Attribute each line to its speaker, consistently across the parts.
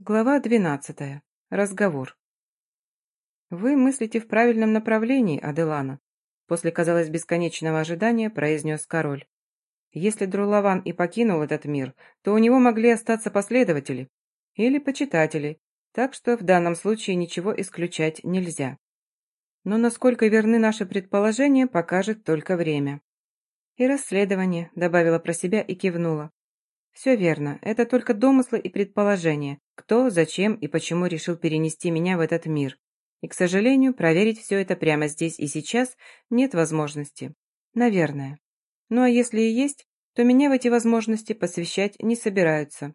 Speaker 1: Глава двенадцатая. Разговор. «Вы мыслите в правильном направлении, Аделана», после, казалось, бесконечного ожидания произнес король. «Если Друлаван и покинул этот мир, то у него могли остаться последователи или почитатели, так что в данном случае ничего исключать нельзя. Но насколько верны наши предположения, покажет только время». «И расследование», — добавила про себя и кивнула. Все верно, это только домыслы и предположения, кто, зачем и почему решил перенести меня в этот мир. И, к сожалению, проверить все это прямо здесь и сейчас нет возможности. Наверное. Ну а если и есть, то меня в эти возможности посвящать не собираются.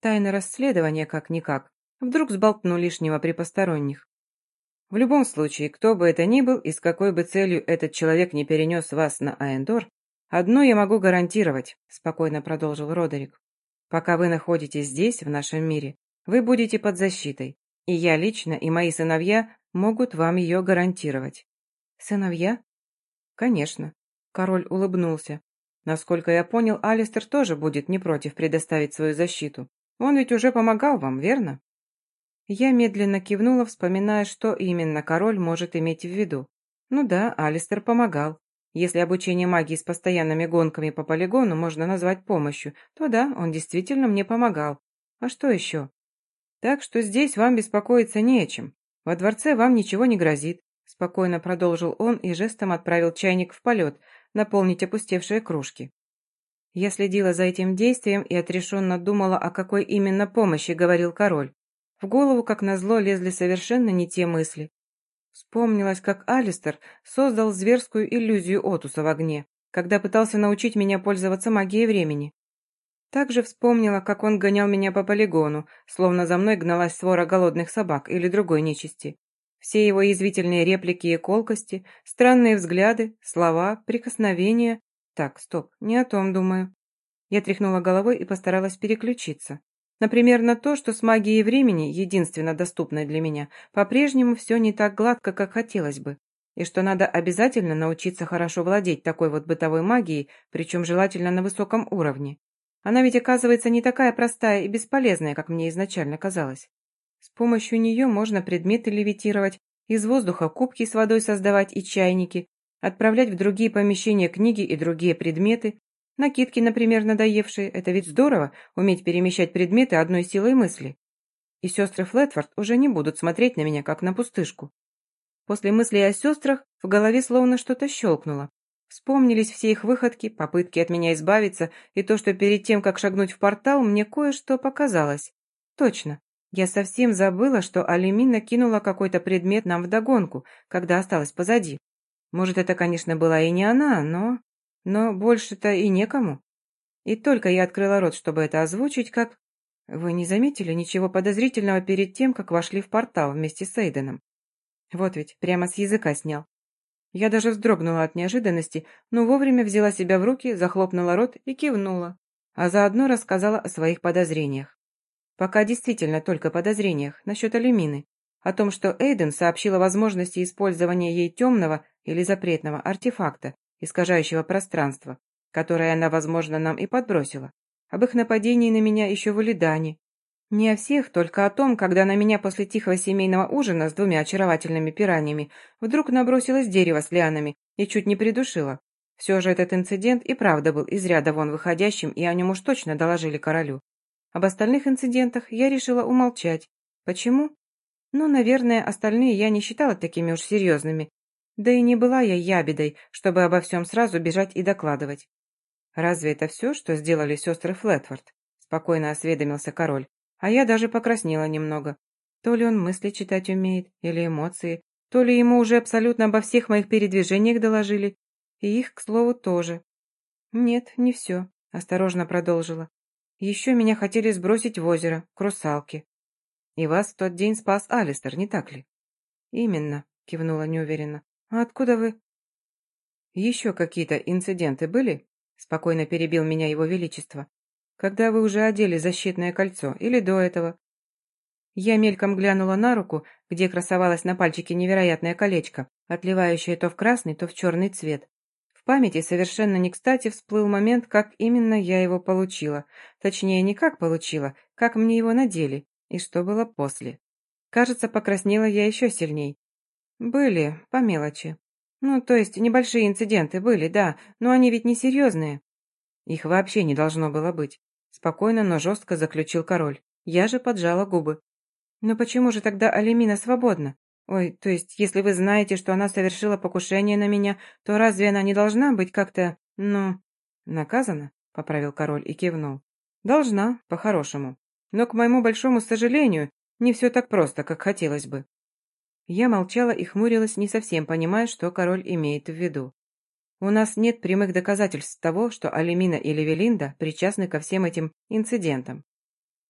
Speaker 1: Тайна расследования как-никак. Вдруг сболтну лишнего при посторонних. В любом случае, кто бы это ни был и с какой бы целью этот человек не перенес вас на Аэндор, «Одно я могу гарантировать», — спокойно продолжил Родерик. «Пока вы находитесь здесь, в нашем мире, вы будете под защитой, и я лично и мои сыновья могут вам ее гарантировать». «Сыновья?» «Конечно». Король улыбнулся. «Насколько я понял, Алистер тоже будет не против предоставить свою защиту. Он ведь уже помогал вам, верно?» Я медленно кивнула, вспоминая, что именно король может иметь в виду. Ну да, Алистер помогал. Если обучение магии с постоянными гонками по полигону можно назвать помощью, то да, он действительно мне помогал. А что еще? Так что здесь вам беспокоиться не о чем. Во дворце вам ничего не грозит. Спокойно продолжил он и жестом отправил чайник в полет, наполнить опустевшие кружки. Я следила за этим действием и отрешенно думала, о какой именно помощи говорил король. В голову, как назло, лезли совершенно не те мысли. Вспомнилось, как Алистер создал зверскую иллюзию Отуса в огне, когда пытался научить меня пользоваться магией времени. Также вспомнила, как он гонял меня по полигону, словно за мной гналась свора голодных собак или другой нечисти. Все его язвительные реплики и колкости, странные взгляды, слова, прикосновения. Так, стоп, не о том думаю. Я тряхнула головой и постаралась переключиться. Например, на то, что с магией времени, единственно доступной для меня, по-прежнему все не так гладко, как хотелось бы, и что надо обязательно научиться хорошо владеть такой вот бытовой магией, причем желательно на высоком уровне. Она ведь оказывается не такая простая и бесполезная, как мне изначально казалось. С помощью нее можно предметы левитировать, из воздуха кубки с водой создавать и чайники, отправлять в другие помещения книги и другие предметы, Накидки, например, надоевшие. Это ведь здорово, уметь перемещать предметы одной силой мысли. И сестры Флетфорд уже не будут смотреть на меня, как на пустышку. После мыслей о сестрах в голове словно что-то щелкнуло. Вспомнились все их выходки, попытки от меня избавиться, и то, что перед тем, как шагнуть в портал, мне кое-что показалось. Точно. Я совсем забыла, что Алимин кинула какой-то предмет нам вдогонку, когда осталась позади. Может, это, конечно, была и не она, но... Но больше-то и некому. И только я открыла рот, чтобы это озвучить, как... Вы не заметили ничего подозрительного перед тем, как вошли в портал вместе с Эйденом? Вот ведь, прямо с языка снял. Я даже вздрогнула от неожиданности, но вовремя взяла себя в руки, захлопнула рот и кивнула, а заодно рассказала о своих подозрениях. Пока действительно только подозрениях насчет Алюмины, о том, что Эйден сообщил о возможности использования ей темного или запретного артефакта, искажающего пространство, которое она, возможно, нам и подбросила. Об их нападении на меня еще в Улидане. Не о всех, только о том, когда на меня после тихого семейного ужина с двумя очаровательными пираньями вдруг набросилось дерево с лианами и чуть не придушило. Все же этот инцидент и правда был из ряда вон выходящим, и о нем уж точно доложили королю. Об остальных инцидентах я решила умолчать. Почему? Ну, наверное, остальные я не считала такими уж серьезными, да и не была я ябедой, чтобы обо всем сразу бежать и докладывать. «Разве это все, что сделали сестры Флетфорд?» – спокойно осведомился король. А я даже покраснела немного. То ли он мысли читать умеет, или эмоции, то ли ему уже абсолютно обо всех моих передвижениях доложили. И их, к слову, тоже. «Нет, не все», – осторожно продолжила. «Еще меня хотели сбросить в озеро, к русалке. И вас в тот день спас Алистер, не так ли?» «Именно», – кивнула неуверенно. «А откуда вы?» «Еще какие-то инциденты были?» Спокойно перебил меня его величество. «Когда вы уже одели защитное кольцо или до этого?» Я мельком глянула на руку, где красовалось на пальчике невероятное колечко, отливающее то в красный, то в черный цвет. В памяти совершенно не кстати всплыл момент, как именно я его получила. Точнее, не как получила, как мне его надели. И что было после? Кажется, покраснела я еще сильней. Были, по мелочи. Ну, то есть, небольшие инциденты были, да, но они ведь не серьезные. Их вообще не должно было быть. Спокойно, но жестко заключил король. Я же поджала губы. Но почему же тогда Алимина свободна? Ой, то есть, если вы знаете, что она совершила покушение на меня, то разве она не должна быть как-то, ну, наказана? Поправил король и кивнул. Должна, по-хорошему. Но, к моему большому сожалению, не все так просто, как хотелось бы. Я молчала и хмурилась, не совсем понимая, что король имеет в виду. У нас нет прямых доказательств того, что Алимина или Велинда причастны ко всем этим инцидентам.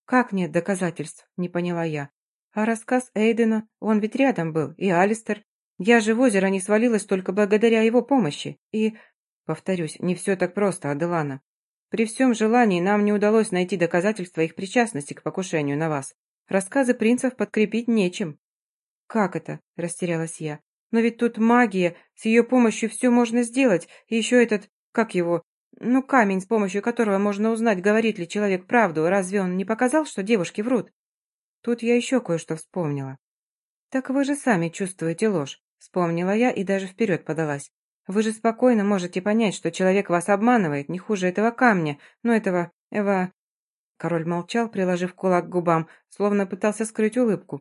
Speaker 1: «Как нет доказательств?» – не поняла я. «А рассказ Эйдена, он ведь рядом был, и Алистер. Я же в озеро не свалилась только благодаря его помощи. И, повторюсь, не все так просто, Аделана. При всем желании нам не удалось найти доказательства их причастности к покушению на вас. Рассказы принцев подкрепить нечем». «Как это?» – растерялась я. Но ведь тут магия, с ее помощью все можно сделать, и еще этот, как его, ну, камень, с помощью которого можно узнать, говорит ли человек правду, разве он не показал, что девушки врут? Тут я еще кое-что вспомнила. Так вы же сами чувствуете ложь, вспомнила я и даже вперед подалась. Вы же спокойно можете понять, что человек вас обманывает, не хуже этого камня, ну, этого, Эва... Король молчал, приложив кулак к губам, словно пытался скрыть улыбку.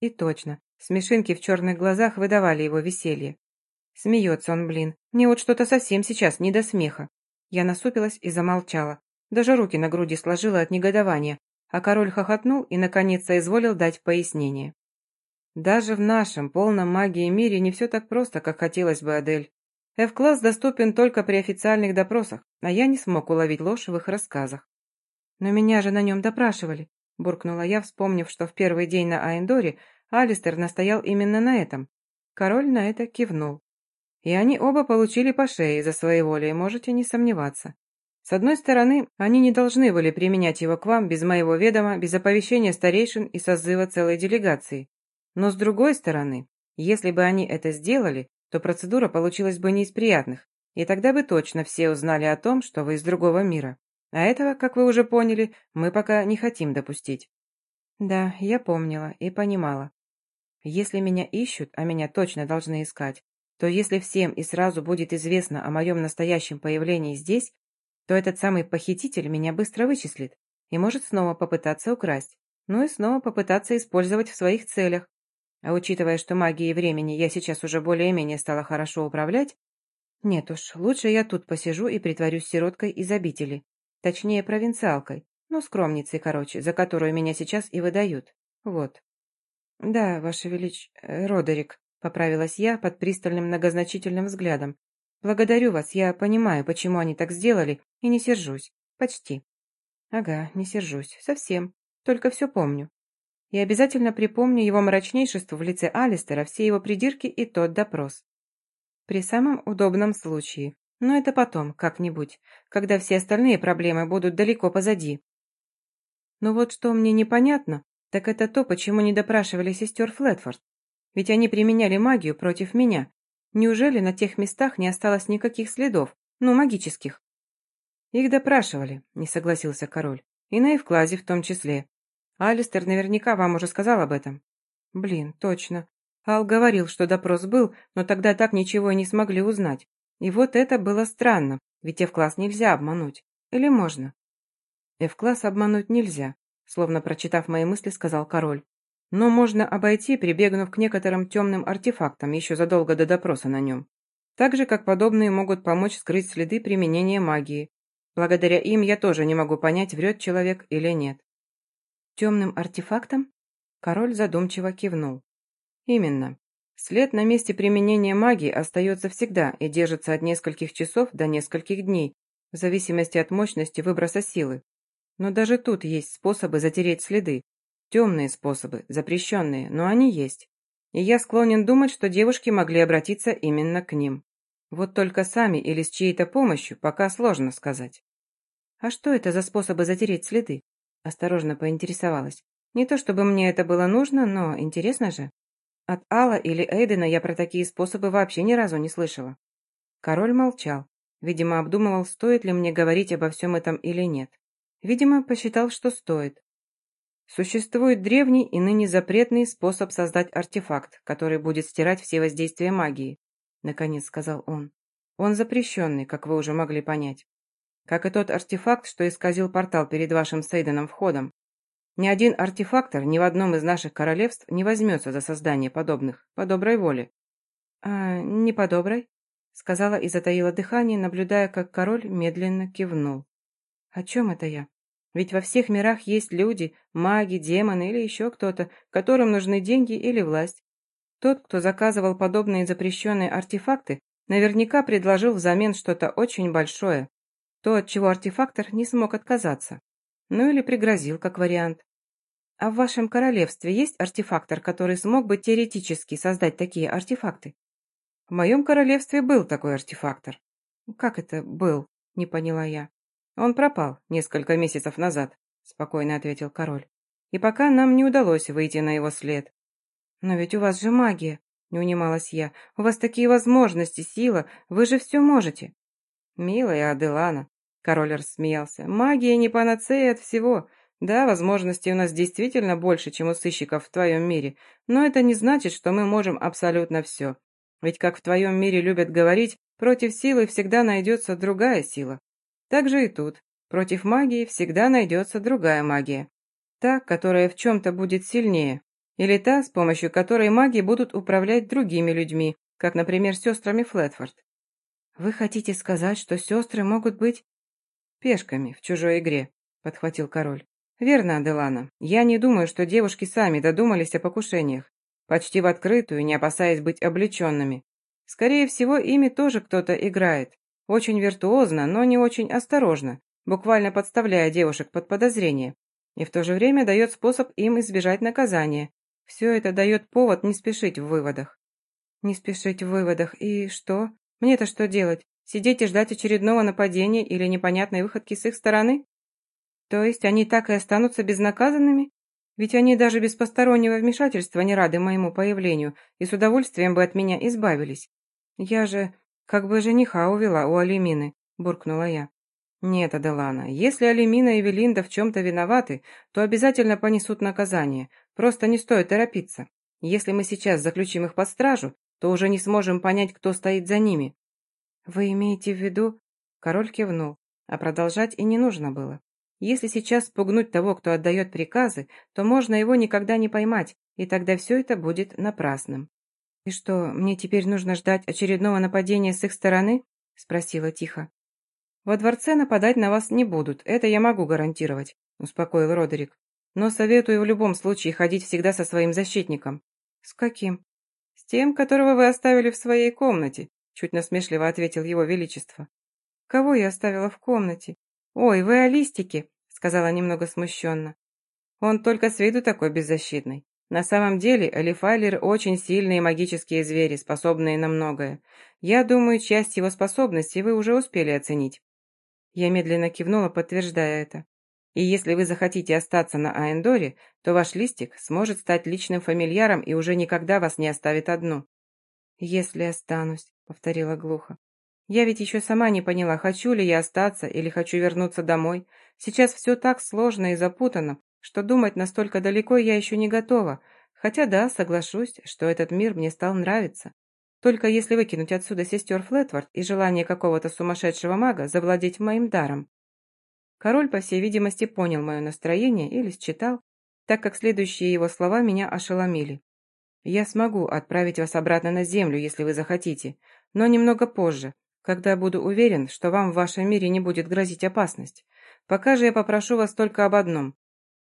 Speaker 1: И точно, Смешинки в черных глазах выдавали его веселье. Смеется он, блин. Мне вот что-то совсем сейчас не до смеха. Я насупилась и замолчала. Даже руки на груди сложила от негодования, а король хохотнул и, наконец, соизволил дать пояснение. Даже в нашем, полном магии мире не все так просто, как хотелось бы, Адель. F-класс доступен только при официальных допросах, а я не смог уловить ложь в их рассказах. Но меня же на нем допрашивали, буркнула я, вспомнив, что в первый день на Аэндоре Алистер настоял именно на этом. Король на это кивнул. И они оба получили по шее за своеволие, можете не сомневаться. С одной стороны, они не должны были применять его к вам без моего ведома, без оповещения старейшин и созыва целой делегации. Но с другой стороны, если бы они это сделали, то процедура получилась бы не из приятных, и тогда бы точно все узнали о том, что вы из другого мира. А этого, как вы уже поняли, мы пока не хотим допустить. Да, я помнила и понимала. Если меня ищут, а меня точно должны искать, то если всем и сразу будет известно о моем настоящем появлении здесь, то этот самый похититель меня быстро вычислит и может снова попытаться украсть, ну и снова попытаться использовать в своих целях. А учитывая, что магией времени я сейчас уже более-менее стала хорошо управлять, нет уж, лучше я тут посижу и притворюсь сироткой из обители, точнее провинциалкой, ну скромницей, короче, за которую меня сейчас и выдают. Вот. «Да, Ваше Велич... Э, Родерик», — поправилась я под пристальным многозначительным взглядом. «Благодарю вас, я понимаю, почему они так сделали, и не сержусь. Почти». «Ага, не сержусь. Совсем. Только все помню. И обязательно припомню его мрачнейшеству в лице Алистера, все его придирки и тот допрос. При самом удобном случае. Но это потом, как-нибудь, когда все остальные проблемы будут далеко позади. Но вот что мне непонятно, так это то, почему не допрашивали сестер Флетфорд. Ведь они применяли магию против меня. Неужели на тех местах не осталось никаких следов, ну, магических? Их допрашивали, не согласился король. И на Евклазе в том числе. Алистер наверняка вам уже сказал об этом. Блин, точно. Ал говорил, что допрос был, но тогда так ничего и не смогли узнать. И вот это было странно, ведь F-класс нельзя обмануть. Или можно? F-класс обмануть нельзя, словно прочитав мои мысли, сказал король. Но можно обойти, прибегнув к некоторым темным артефактам еще задолго до допроса на нем. Так же, как подобные могут помочь скрыть следы применения магии. Благодаря им я тоже не могу понять, врет человек или нет. Темным артефактом? Король задумчиво кивнул. Именно. След на месте применения магии остается всегда и держится от нескольких часов до нескольких дней, в зависимости от мощности выброса силы. Но даже тут есть способы затереть следы. Темные способы, запрещенные, но они есть. И я склонен думать, что девушки могли обратиться именно к ним. Вот только сами или с чьей-то помощью пока сложно сказать. «А что это за способы затереть следы?» Осторожно поинтересовалась. Не то чтобы мне это было нужно, но интересно же. От Алла или Эйдена я про такие способы вообще ни разу не слышала. Король молчал. Видимо, обдумывал, стоит ли мне говорить обо всем этом или нет. Видимо, посчитал, что стоит. Существует древний и ныне запретный способ создать артефакт, который будет стирать все воздействия магии, наконец сказал он. Он запрещенный, как вы уже могли понять. Как и тот артефакт, что исказил портал перед вашим Сейденом входом. Ни один артефактор ни в одном из наших королевств не возьмется за создание подобных, по доброй воле. «А не по доброй?» — сказала и затаила дыхание, наблюдая, как король медленно кивнул. «О чем это я? Ведь во всех мирах есть люди, маги, демоны или еще кто-то, которым нужны деньги или власть. Тот, кто заказывал подобные запрещенные артефакты, наверняка предложил взамен что-то очень большое. То, от чего артефактор не смог отказаться. Ну или пригрозил, как вариант. А в вашем королевстве есть артефактор, который смог бы теоретически создать такие артефакты? В моем королевстве был такой артефактор. Как это «был»? Не поняла я. Он пропал несколько месяцев назад, спокойно ответил король. И пока нам не удалось выйти на его след. Но ведь у вас же магия, не унималась я. У вас такие возможности, сила, вы же все можете. Милая Аделана, король рассмеялся, магия не панацея от всего. Да, возможностей у нас действительно больше, чем у сыщиков в твоем мире, но это не значит, что мы можем абсолютно все. Ведь, как в твоем мире любят говорить, против силы всегда найдется другая сила. Так же и тут. Против магии всегда найдется другая магия. Та, которая в чем-то будет сильнее. Или та, с помощью которой маги будут управлять другими людьми, как, например, сестрами Флетфорд. «Вы хотите сказать, что сестры могут быть...» «Пешками в чужой игре», — подхватил король. «Верно, Аделана. Я не думаю, что девушки сами додумались о покушениях почти в открытую, не опасаясь быть облеченными. Скорее всего, ими тоже кто-то играет. Очень виртуозно, но не очень осторожно, буквально подставляя девушек под подозрение. И в то же время дает способ им избежать наказания. Все это дает повод не спешить в выводах. Не спешить в выводах. И что? Мне-то что делать? Сидеть и ждать очередного нападения или непонятной выходки с их стороны? То есть они так и останутся безнаказанными? Ведь они даже без постороннего вмешательства не рады моему появлению и с удовольствием бы от меня избавились. Я же как бы жениха увела у Алимины, буркнула я. Нет, Аделана, если Алимина и Велинда в чем-то виноваты, то обязательно понесут наказание. Просто не стоит торопиться. Если мы сейчас заключим их под стражу, то уже не сможем понять, кто стоит за ними. Вы имеете в виду... Король кивнул, а продолжать и не нужно было. Если сейчас спугнуть того, кто отдает приказы, то можно его никогда не поймать, и тогда все это будет напрасным. «И что, мне теперь нужно ждать очередного нападения с их стороны?» – спросила тихо. «Во дворце нападать на вас не будут, это я могу гарантировать», – успокоил Родерик. «Но советую в любом случае ходить всегда со своим защитником». «С каким?» «С тем, которого вы оставили в своей комнате», – чуть насмешливо ответил его величество. «Кого я оставила в комнате?» «Ой, вы о листике», — сказала немного смущенно. «Он только с виду такой беззащитный. На самом деле Элифайлеры очень сильные магические звери, способные на многое. Я думаю, часть его способностей вы уже успели оценить». Я медленно кивнула, подтверждая это. «И если вы захотите остаться на Аэндоре, то ваш листик сможет стать личным фамильяром и уже никогда вас не оставит одну». «Если останусь», — повторила глухо. Я ведь еще сама не поняла, хочу ли я остаться или хочу вернуться домой. Сейчас все так сложно и запутано, что думать настолько далеко я еще не готова. Хотя да, соглашусь, что этот мир мне стал нравиться. Только если выкинуть отсюда сестер Флетворд и желание какого-то сумасшедшего мага завладеть моим даром. Король, по всей видимости, понял мое настроение или считал, так как следующие его слова меня ошеломили. «Я смогу отправить вас обратно на землю, если вы захотите, но немного позже, когда буду уверен, что вам в вашем мире не будет грозить опасность. Пока же я попрошу вас только об одном –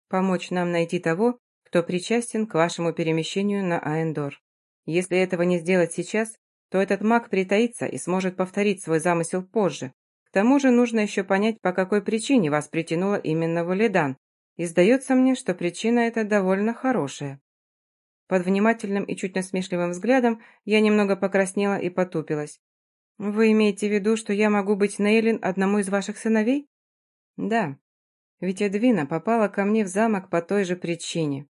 Speaker 1: помочь нам найти того, кто причастен к вашему перемещению на Аэндор. Если этого не сделать сейчас, то этот маг притаится и сможет повторить свой замысел позже. К тому же нужно еще понять, по какой причине вас притянуло именно в Уледан, и сдается мне, что причина эта довольно хорошая. Под внимательным и чуть насмешливым взглядом я немного покраснела и потупилась. «Вы имеете в виду, что я могу быть Нейлин одному из ваших сыновей?» «Да. Ведь Эдвина попала ко мне в замок по той же причине.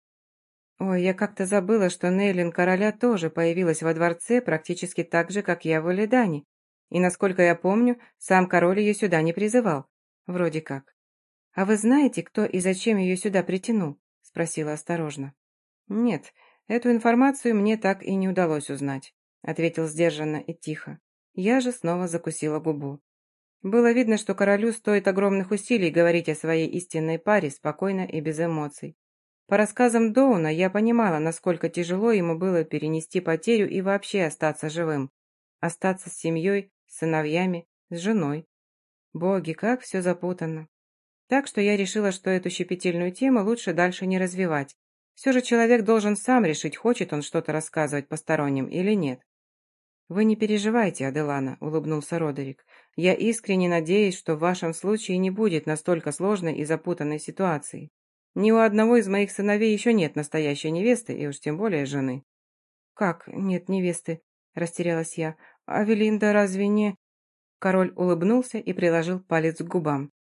Speaker 1: Ой, я как-то забыла, что Нейлин короля тоже появилась во дворце практически так же, как я в Элидане. И, насколько я помню, сам король ее сюда не призывал. Вроде как. А вы знаете, кто и зачем ее сюда притянул?» спросила осторожно. «Нет, эту информацию мне так и не удалось узнать», ответил сдержанно и тихо. Я же снова закусила губу. Было видно, что королю стоит огромных усилий говорить о своей истинной паре спокойно и без эмоций. По рассказам Доуна я понимала, насколько тяжело ему было перенести потерю и вообще остаться живым. Остаться с семьей, с сыновьями, с женой. Боги, как все запутанно. Так что я решила, что эту щепетильную тему лучше дальше не развивать. Все же человек должен сам решить, хочет он что-то рассказывать посторонним или нет. «Вы не переживайте, Аделана», — улыбнулся Родерик. «Я искренне надеюсь, что в вашем случае не будет настолько сложной и запутанной ситуации. Ни у одного из моих сыновей еще нет настоящей невесты, и уж тем более жены». «Как нет невесты?» — растерялась я. «А Велинда разве не...» Король улыбнулся и приложил палец к губам.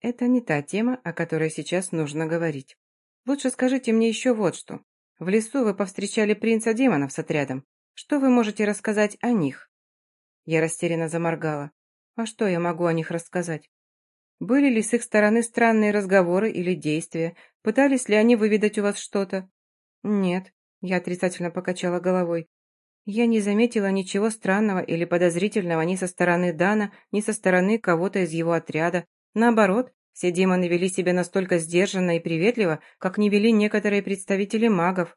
Speaker 1: «Это не та тема, о которой сейчас нужно говорить. Лучше скажите мне еще вот что. В лесу вы повстречали принца демонов с отрядом. Что вы можете рассказать о них?» Я растерянно заморгала. «А что я могу о них рассказать? Были ли с их стороны странные разговоры или действия? Пытались ли они выведать у вас что-то?» «Нет», — я отрицательно покачала головой. «Я не заметила ничего странного или подозрительного ни со стороны Дана, ни со стороны кого-то из его отряда. Наоборот, все демоны вели себя настолько сдержанно и приветливо, как не вели некоторые представители магов.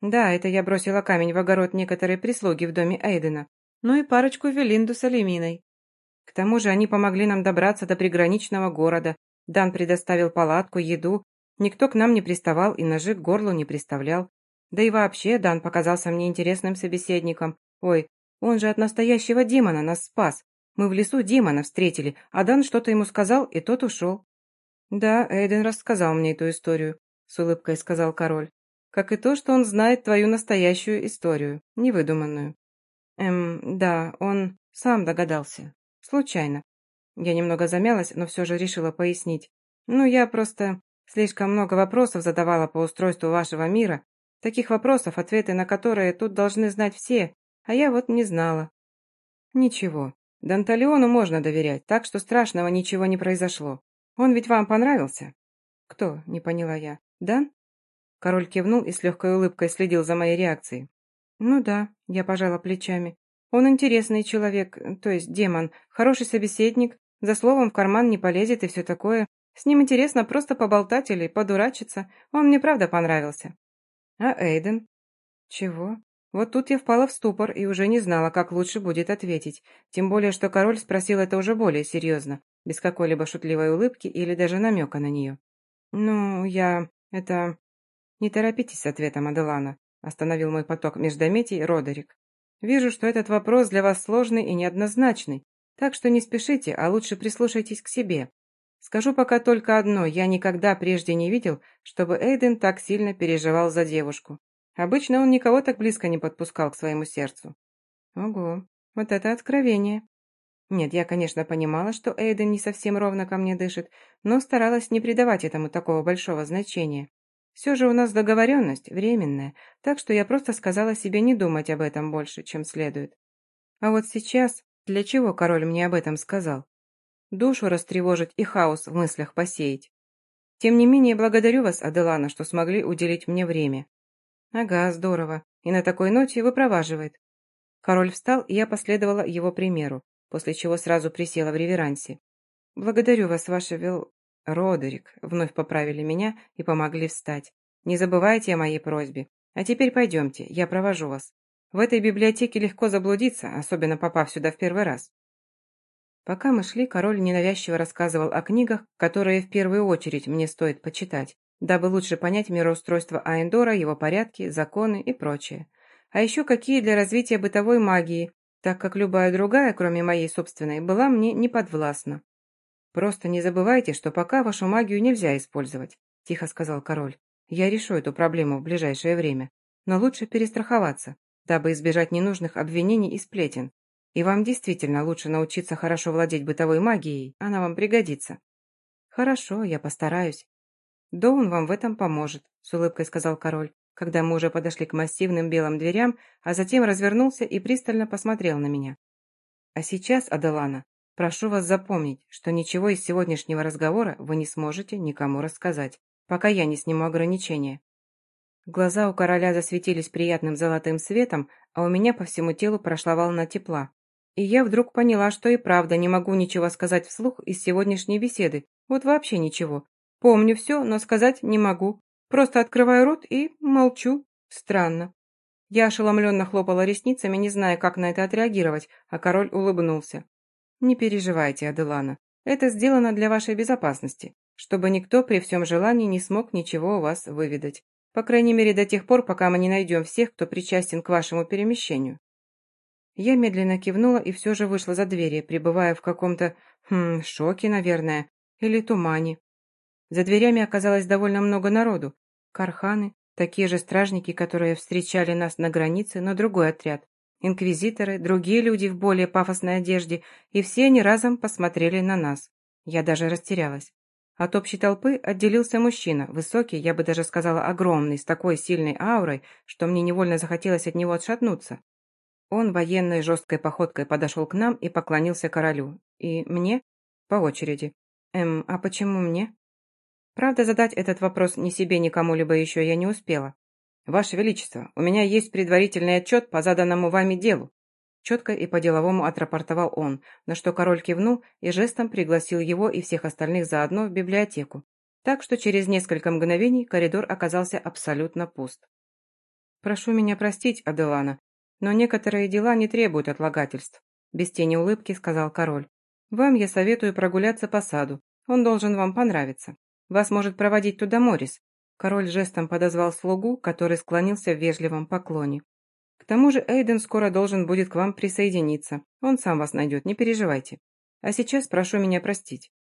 Speaker 1: Да, это я бросила камень в огород некоторой прислуги в доме Эйдена. Ну и парочку Велинду с Алиминой. К тому же они помогли нам добраться до приграничного города. Дан предоставил палатку, еду. Никто к нам не приставал и ножи к горлу не приставлял. Да и вообще Дан показался мне интересным собеседником. Ой, он же от настоящего демона нас спас. Мы в лесу демона встретили, а Дан что-то ему сказал, и тот ушел. Да, Эйден рассказал мне эту историю, с улыбкой сказал король как и то, что он знает твою настоящую историю, невыдуманную. Эм, да, он сам догадался. Случайно. Я немного замялась, но все же решила пояснить. Ну, я просто слишком много вопросов задавала по устройству вашего мира. Таких вопросов, ответы на которые тут должны знать все, а я вот не знала. Ничего, Данталиону можно доверять, так что страшного ничего не произошло. Он ведь вам понравился? Кто? Не поняла я. Дан? Король кивнул и с легкой улыбкой следил за моей реакцией. «Ну да», — я пожала плечами. «Он интересный человек, то есть демон, хороший собеседник, за словом в карман не полезет и все такое. С ним интересно просто поболтать или подурачиться. Он мне правда понравился». «А Эйден?» «Чего?» Вот тут я впала в ступор и уже не знала, как лучше будет ответить. Тем более, что король спросил это уже более серьезно, без какой-либо шутливой улыбки или даже намека на нее. «Ну, я... это... «Не торопитесь с ответом, Аделана», – остановил мой поток междометий Родерик. «Вижу, что этот вопрос для вас сложный и неоднозначный, так что не спешите, а лучше прислушайтесь к себе. Скажу пока только одно, я никогда прежде не видел, чтобы Эйден так сильно переживал за девушку. Обычно он никого так близко не подпускал к своему сердцу». «Ого, вот это откровение!» Нет, я, конечно, понимала, что Эйден не совсем ровно ко мне дышит, но старалась не придавать этому такого большого значения. Все же у нас договоренность временная, так что я просто сказала себе не думать об этом больше, чем следует. А вот сейчас, для чего король мне об этом сказал? Душу растревожить и хаос в мыслях посеять. Тем не менее, благодарю вас, Аделана, что смогли уделить мне время. Ага, здорово. И на такой ноте выпроваживает. Король встал, и я последовала его примеру, после чего сразу присела в реверансе. Благодарю вас, ваше вел... «Родерик», — вновь поправили меня и помогли встать. «Не забывайте о моей просьбе. А теперь пойдемте, я провожу вас. В этой библиотеке легко заблудиться, особенно попав сюда в первый раз». Пока мы шли, король ненавязчиво рассказывал о книгах, которые в первую очередь мне стоит почитать, дабы лучше понять мироустройство Аэндора, его порядки, законы и прочее. А еще какие для развития бытовой магии, так как любая другая, кроме моей собственной, была мне неподвластна. «Просто не забывайте, что пока вашу магию нельзя использовать», – тихо сказал король. «Я решу эту проблему в ближайшее время. Но лучше перестраховаться, дабы избежать ненужных обвинений и сплетен. И вам действительно лучше научиться хорошо владеть бытовой магией, она вам пригодится». «Хорошо, я постараюсь». «Доун вам в этом поможет», – с улыбкой сказал король, когда мы уже подошли к массивным белым дверям, а затем развернулся и пристально посмотрел на меня. «А сейчас, Аделана, Прошу вас запомнить, что ничего из сегодняшнего разговора вы не сможете никому рассказать, пока я не сниму ограничения. Глаза у короля засветились приятным золотым светом, а у меня по всему телу прошла волна тепла. И я вдруг поняла, что и правда не могу ничего сказать вслух из сегодняшней беседы. Вот вообще ничего. Помню все, но сказать не могу. Просто открываю рот и молчу. Странно. Я ошеломленно хлопала ресницами, не зная, как на это отреагировать, а король улыбнулся. «Не переживайте, Аделана. Это сделано для вашей безопасности, чтобы никто при всем желании не смог ничего у вас выведать. По крайней мере, до тех пор, пока мы не найдем всех, кто причастен к вашему перемещению. Я медленно кивнула и все же вышла за двери, пребывая в каком-то, хм, шоке, наверное, или тумане. За дверями оказалось довольно много народу. Карханы, такие же стражники, которые встречали нас на границе, но другой отряд. Инквизиторы, другие люди в более пафосной одежде, и все они разом посмотрели на нас. Я даже растерялась. От общей толпы отделился мужчина, высокий, я бы даже сказала огромный, с такой сильной аурой, что мне невольно захотелось от него отшатнуться. Он военной жесткой походкой подошел к нам и поклонился королю. И мне? По очереди. Эм, а почему мне? Правда, задать этот вопрос ни себе, ни кому-либо еще я не успела. «Ваше Величество, у меня есть предварительный отчет по заданному вами делу», четко и по-деловому отрапортовал он, на что король кивнул и жестом пригласил его и всех остальных заодно в библиотеку. Так что через несколько мгновений коридор оказался абсолютно пуст. «Прошу меня простить, Аделана, но некоторые дела не требуют отлагательств», без тени улыбки сказал король. «Вам я советую прогуляться по саду. Он должен вам понравиться. Вас может проводить туда Морис». Король жестом подозвал слугу, который склонился в вежливом поклоне. «К тому же Эйден скоро должен будет к вам присоединиться. Он сам вас найдет, не переживайте. А сейчас прошу меня простить».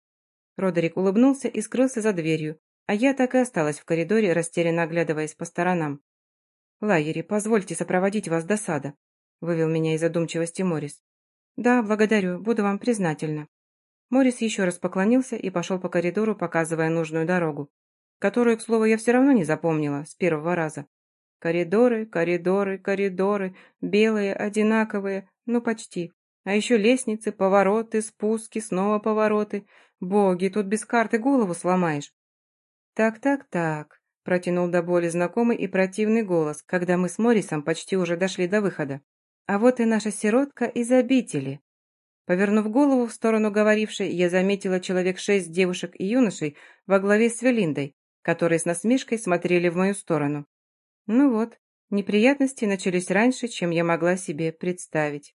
Speaker 1: Родерик улыбнулся и скрылся за дверью, а я так и осталась в коридоре, растерянно оглядываясь по сторонам. «Лайери, позвольте сопроводить вас до сада», — вывел меня из задумчивости Морис. «Да, благодарю, буду вам признательна». Морис еще раз поклонился и пошел по коридору, показывая нужную дорогу, которую, к слову, я все равно не запомнила с первого раза. Коридоры, коридоры, коридоры, белые, одинаковые, ну почти. А еще лестницы, повороты, спуски, снова повороты. Боги, тут без карты голову сломаешь. Так-так-так. Протянул до боли знакомый и противный голос, когда мы с Моррисом почти уже дошли до выхода. «А вот и наша сиротка из обители». Повернув голову в сторону говорившей, я заметила человек шесть девушек и юношей во главе с Велиндой, которые с насмешкой смотрели в мою сторону. Ну вот, неприятности начались раньше, чем я могла себе представить.